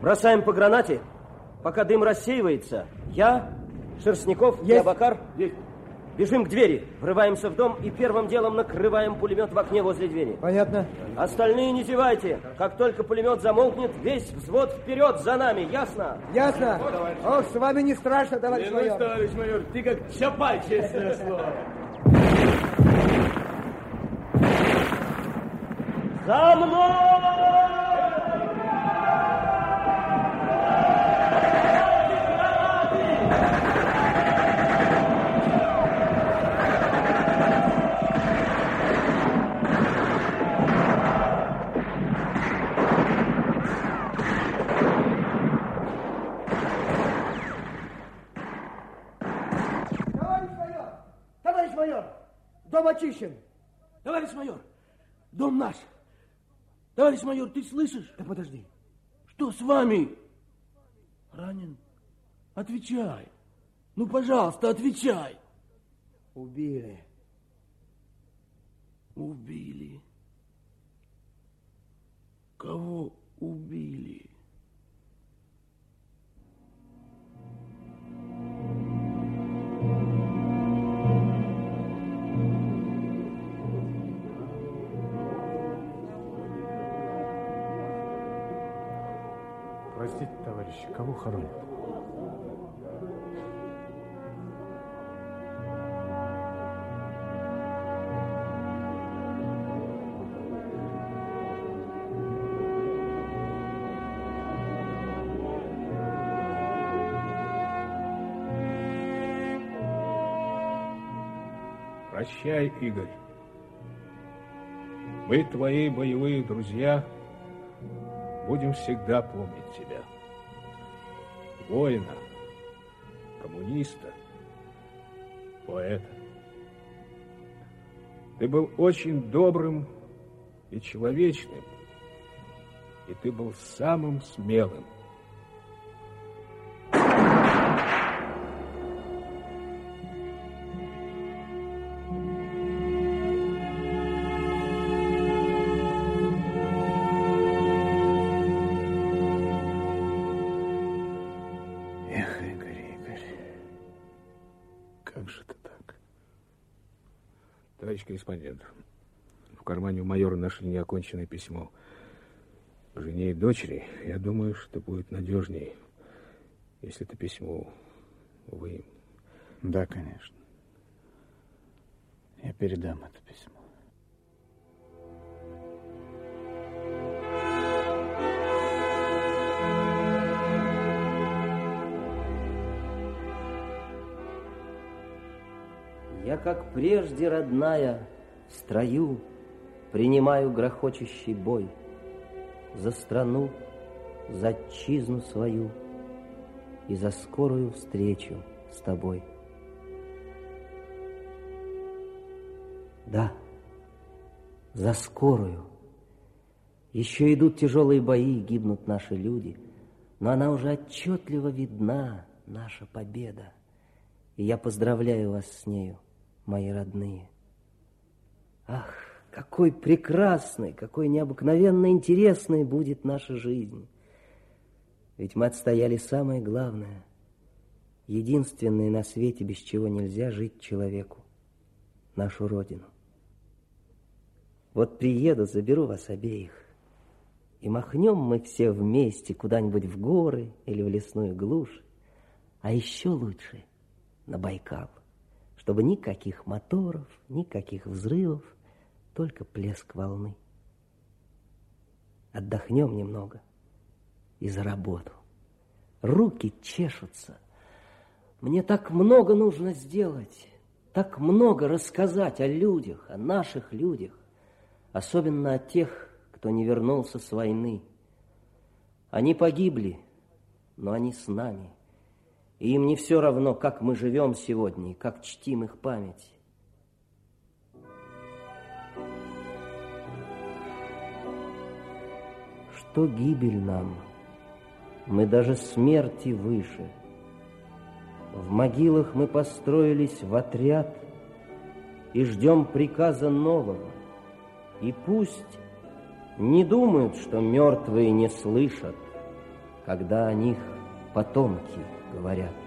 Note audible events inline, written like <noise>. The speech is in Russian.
Бросаем по гранате. Пока дым рассеивается, я, Шерстников Есть. и Абакар Есть. бежим к двери, врываемся в дом и первым делом накрываем пулемет в окне возле двери. Понятно. Остальные не зевайте. Как только пулемет замолкнет, весь взвод вперед за нами, ясно? Ясно. Ох, с вами не страшно, товарищ Клянусь, майор. товарищ майор, ты как чапай, честное <laughs> слово. За мной! Майор! Дом очищен. Товарищ майор, дом наш. Товарищ майор, ты слышишь? Да подожди. Что с вами? Ранен? Отвечай. Ну, пожалуйста, отвечай. Убили. Убили. Кого убили? Простите, товарищи, кого хоронят? Прощай, Игорь. Мы, твои боевые друзья, будем всегда помнить тебя. Воина, коммуниста, поэта. Ты был очень добрым и человечным, и ты был самым смелым. Как же ты так? Товарищ корреспондент, в кармане у майора нашли неоконченное письмо. Жене и дочери, я думаю, что будет надежней, если это письмо вы. Да, конечно. Я передам это письмо. Я, как прежде, родная, в строю Принимаю грохочущий бой За страну, за отчизну свою И за скорую встречу с тобой. Да, за скорую. Еще идут тяжелые бои, гибнут наши люди, но она уже отчетливо видна, наша победа. И я поздравляю вас с нею, мои родные. Ах, какой прекрасной, какой необыкновенно интересной будет наша жизнь. Ведь мы отстояли самое главное, единственное на свете, без чего нельзя жить человеку, нашу Родину. Вот приеду, заберу вас обеих, и махнем мы все вместе куда-нибудь в горы или в лесную глушь, а еще лучше на Байкал, чтобы никаких моторов, никаких взрывов, только плеск волны. Отдохнем немного и за работу. Руки чешутся. Мне так много нужно сделать, так много рассказать о людях, о наших людях, особенно о тех, кто не вернулся с войны. Они погибли, но они с нами. И им не все равно, как мы живем сегодня и как чтим их память. Что гибель нам? Мы даже смерти выше. В могилах мы построились в отряд и ждем приказа нового. И пусть не думают, что мертвые не слышат, когда о них потомки говорят.